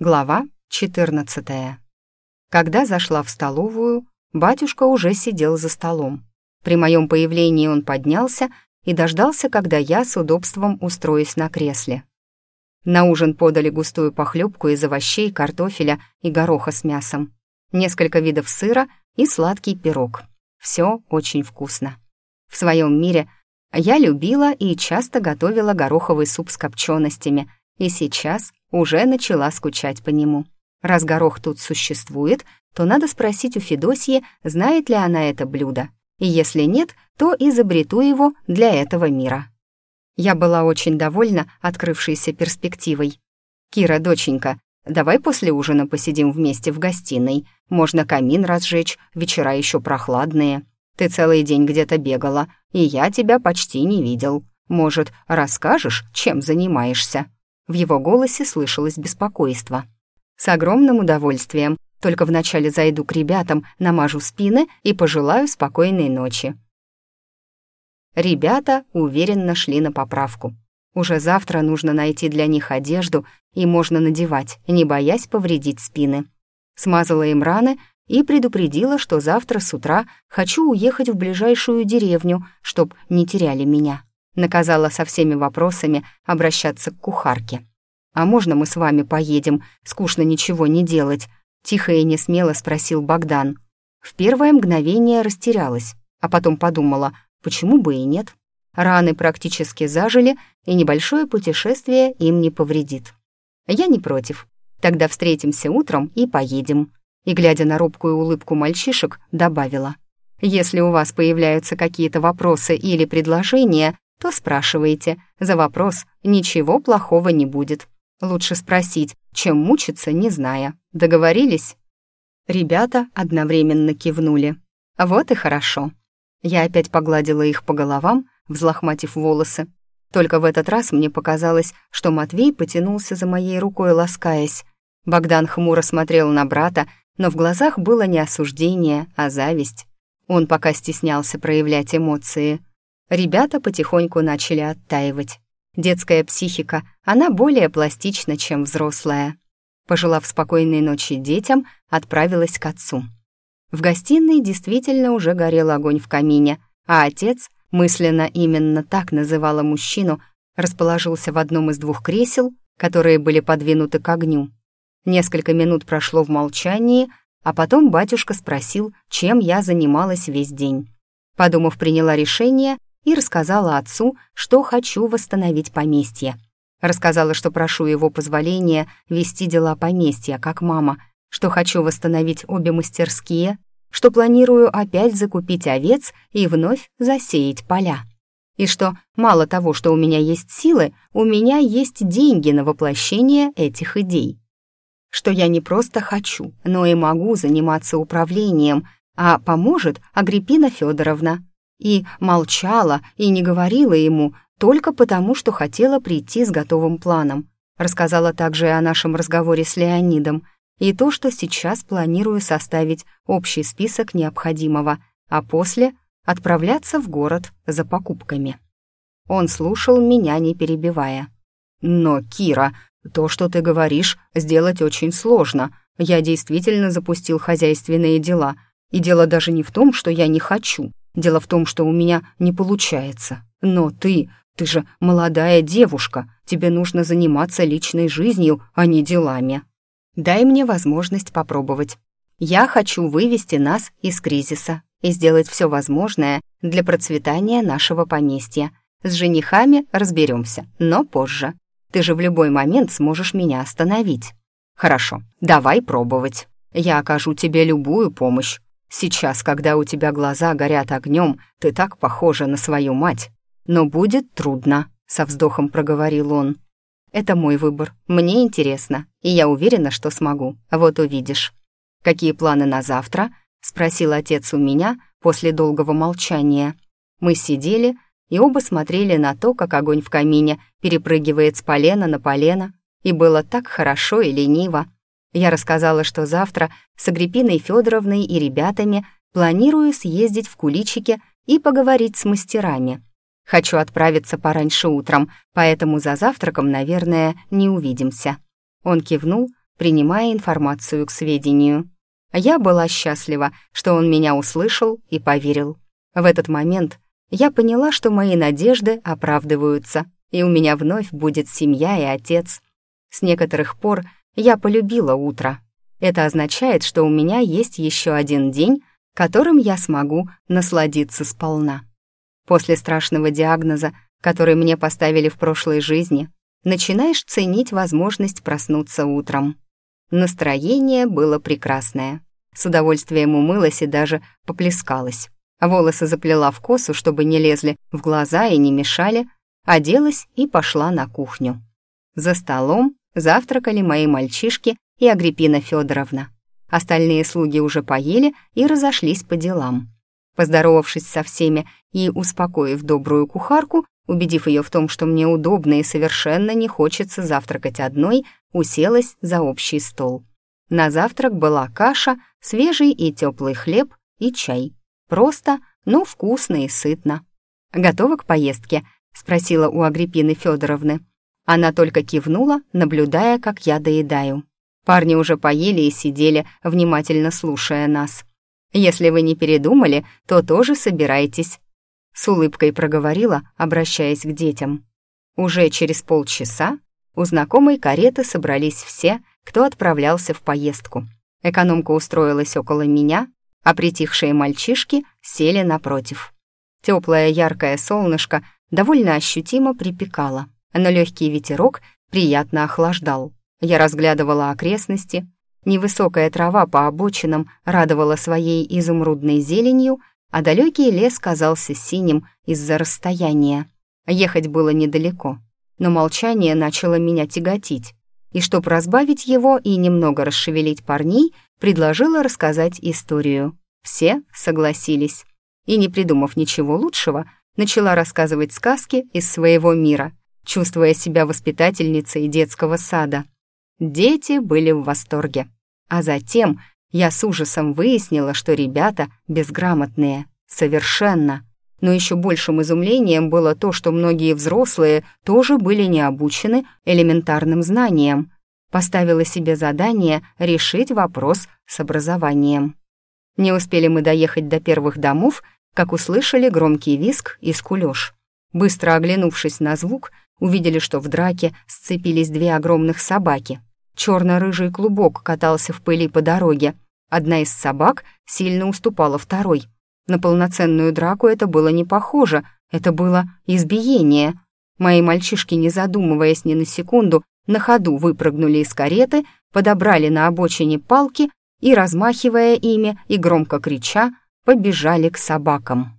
Глава 14. Когда зашла в столовую, батюшка уже сидел за столом. При моем появлении он поднялся и дождался, когда я с удобством устроюсь на кресле. На ужин подали густую похлебку из овощей, картофеля и гороха с мясом, несколько видов сыра и сладкий пирог. Все очень вкусно. В своем мире я любила и часто готовила гороховый суп с копченостями, и сейчас уже начала скучать по нему. Раз горох тут существует, то надо спросить у Федосьи, знает ли она это блюдо. И если нет, то изобрету его для этого мира. Я была очень довольна открывшейся перспективой. «Кира, доченька, давай после ужина посидим вместе в гостиной. Можно камин разжечь, вечера еще прохладные. Ты целый день где-то бегала, и я тебя почти не видел. Может, расскажешь, чем занимаешься?» В его голосе слышалось беспокойство. «С огромным удовольствием. Только вначале зайду к ребятам, намажу спины и пожелаю спокойной ночи». Ребята уверенно шли на поправку. Уже завтра нужно найти для них одежду, и можно надевать, не боясь повредить спины. Смазала им раны и предупредила, что завтра с утра хочу уехать в ближайшую деревню, чтоб не теряли меня наказала со всеми вопросами обращаться к кухарке. «А можно мы с вами поедем? Скучно ничего не делать», — тихо и несмело спросил Богдан. В первое мгновение растерялась, а потом подумала, почему бы и нет. Раны практически зажили, и небольшое путешествие им не повредит. Я не против. Тогда встретимся утром и поедем. И, глядя на робкую улыбку мальчишек, добавила. Если у вас появляются какие-то вопросы или предложения, то спрашивайте. За вопрос ничего плохого не будет. Лучше спросить, чем мучиться, не зная. Договорились?» Ребята одновременно кивнули. «Вот и хорошо». Я опять погладила их по головам, взлохматив волосы. Только в этот раз мне показалось, что Матвей потянулся за моей рукой, ласкаясь. Богдан хмуро смотрел на брата, но в глазах было не осуждение, а зависть. Он пока стеснялся проявлять эмоции. Ребята потихоньку начали оттаивать. Детская психика, она более пластична, чем взрослая. Пожелав спокойной ночи детям, отправилась к отцу. В гостиной действительно уже горел огонь в камине, а отец, мысленно именно так называла мужчину, расположился в одном из двух кресел, которые были подвинуты к огню. Несколько минут прошло в молчании, а потом батюшка спросил, чем я занималась весь день. Подумав, приняла решение и рассказала отцу, что хочу восстановить поместье. Рассказала, что прошу его позволения вести дела поместья, как мама, что хочу восстановить обе мастерские, что планирую опять закупить овец и вновь засеять поля. И что мало того, что у меня есть силы, у меня есть деньги на воплощение этих идей. Что я не просто хочу, но и могу заниматься управлением, а поможет Агриппина Федоровна и молчала и не говорила ему только потому, что хотела прийти с готовым планом. Рассказала также и о нашем разговоре с Леонидом и то, что сейчас планирую составить общий список необходимого, а после отправляться в город за покупками. Он слушал меня, не перебивая. «Но, Кира, то, что ты говоришь, сделать очень сложно. Я действительно запустил хозяйственные дела, и дело даже не в том, что я не хочу, Дело в том, что у меня не получается. Но ты, ты же молодая девушка, тебе нужно заниматься личной жизнью, а не делами. Дай мне возможность попробовать. Я хочу вывести нас из кризиса и сделать все возможное для процветания нашего поместья. С женихами разберемся, но позже. Ты же в любой момент сможешь меня остановить. Хорошо, давай пробовать. Я окажу тебе любую помощь. Сейчас, когда у тебя глаза горят огнем, ты так похожа на свою мать. Но будет трудно», — со вздохом проговорил он. «Это мой выбор. Мне интересно, и я уверена, что смогу. Вот увидишь». «Какие планы на завтра?» — спросил отец у меня после долгого молчания. Мы сидели и оба смотрели на то, как огонь в камине перепрыгивает с полена на полено, и было так хорошо и лениво. Я рассказала, что завтра с Агриппиной Федоровной и ребятами планирую съездить в Куличике и поговорить с мастерами. Хочу отправиться пораньше утром, поэтому за завтраком, наверное, не увидимся. Он кивнул, принимая информацию к сведению. Я была счастлива, что он меня услышал и поверил. В этот момент я поняла, что мои надежды оправдываются, и у меня вновь будет семья и отец. С некоторых пор я полюбила утро. Это означает, что у меня есть еще один день, которым я смогу насладиться сполна. После страшного диагноза, который мне поставили в прошлой жизни, начинаешь ценить возможность проснуться утром. Настроение было прекрасное. С удовольствием умылась и даже поплескалась. Волосы заплела в косу, чтобы не лезли в глаза и не мешали, оделась и пошла на кухню. За столом завтракали мои мальчишки и Агриппина Федоровна. Остальные слуги уже поели и разошлись по делам. Поздоровавшись со всеми и успокоив добрую кухарку, убедив ее в том, что мне удобно и совершенно не хочется завтракать одной, уселась за общий стол. На завтрак была каша, свежий и теплый хлеб и чай. Просто, но вкусно и сытно. «Готова к поездке?» — спросила у Агриппины Федоровны. Она только кивнула, наблюдая, как я доедаю. Парни уже поели и сидели, внимательно слушая нас. «Если вы не передумали, то тоже собирайтесь», — с улыбкой проговорила, обращаясь к детям. Уже через полчаса у знакомой кареты собрались все, кто отправлялся в поездку. Экономка устроилась около меня, а притихшие мальчишки сели напротив. Теплое яркое солнышко довольно ощутимо припекало, но легкий ветерок приятно охлаждал. Я разглядывала окрестности. Невысокая трава по обочинам радовала своей изумрудной зеленью, а далекий лес казался синим из-за расстояния. Ехать было недалеко, но молчание начало меня тяготить. И чтобы разбавить его и немного расшевелить парней, предложила рассказать историю. Все согласились. И, не придумав ничего лучшего, начала рассказывать сказки из своего мира, чувствуя себя воспитательницей детского сада. Дети были в восторге. А затем я с ужасом выяснила, что ребята безграмотные. Совершенно. Но еще большим изумлением было то, что многие взрослые тоже были не обучены элементарным знаниям. Поставила себе задание решить вопрос с образованием. Не успели мы доехать до первых домов, как услышали громкий виск и скулёж. Быстро оглянувшись на звук, увидели, что в драке сцепились две огромных собаки. Черно-рыжий клубок катался в пыли по дороге. Одна из собак сильно уступала второй. На полноценную драку это было не похоже, это было избиение. Мои мальчишки, не задумываясь ни на секунду, на ходу выпрыгнули из кареты, подобрали на обочине палки и, размахивая ими и громко крича, побежали к собакам.